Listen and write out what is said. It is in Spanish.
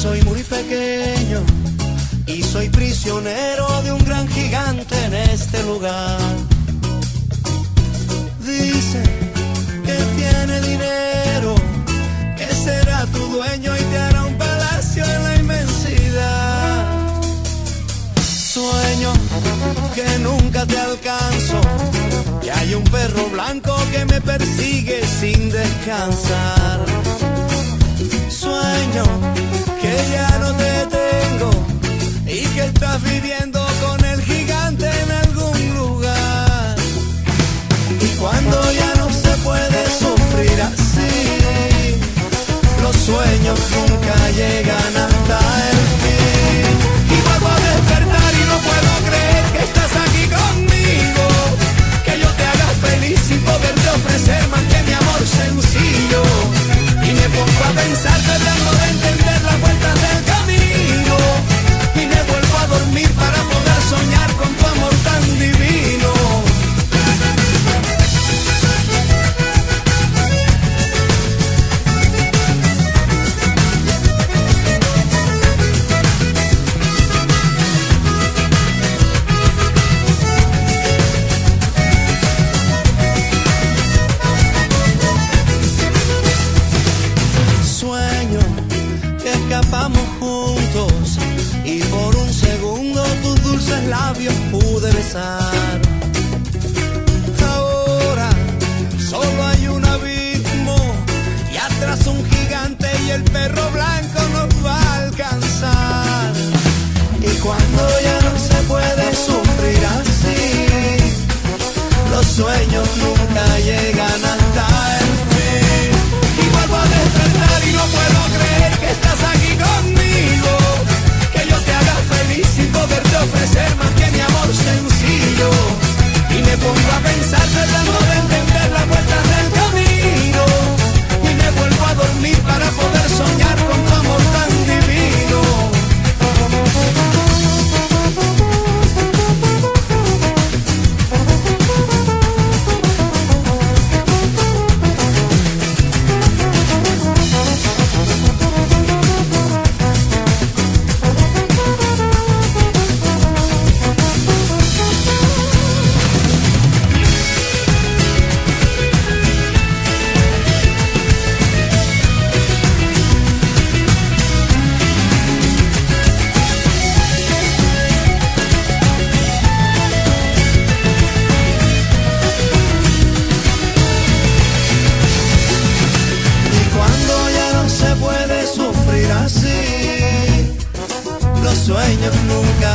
soy muy pequeño y soy prisionero de un gran gigante en este lugar. Dice que tiene dinero, que será tu dueño y te hará un palacio en la inmensidad. Sueño que nunca te alcanzo y hay un perro blanco que me persigue sin descansar. Sueño estás viviendo con el gigante en algún lugar. Y cuando ya no se puede sufrir así, los sueños nunca llegan labios pude besar. Ahora solo hay un abismo y atrás un gigante y el perro blanco nos va a alcanzar. Y cuando ya no se puede sufrir así, los sueños nunca llegan hasta el sueños nunca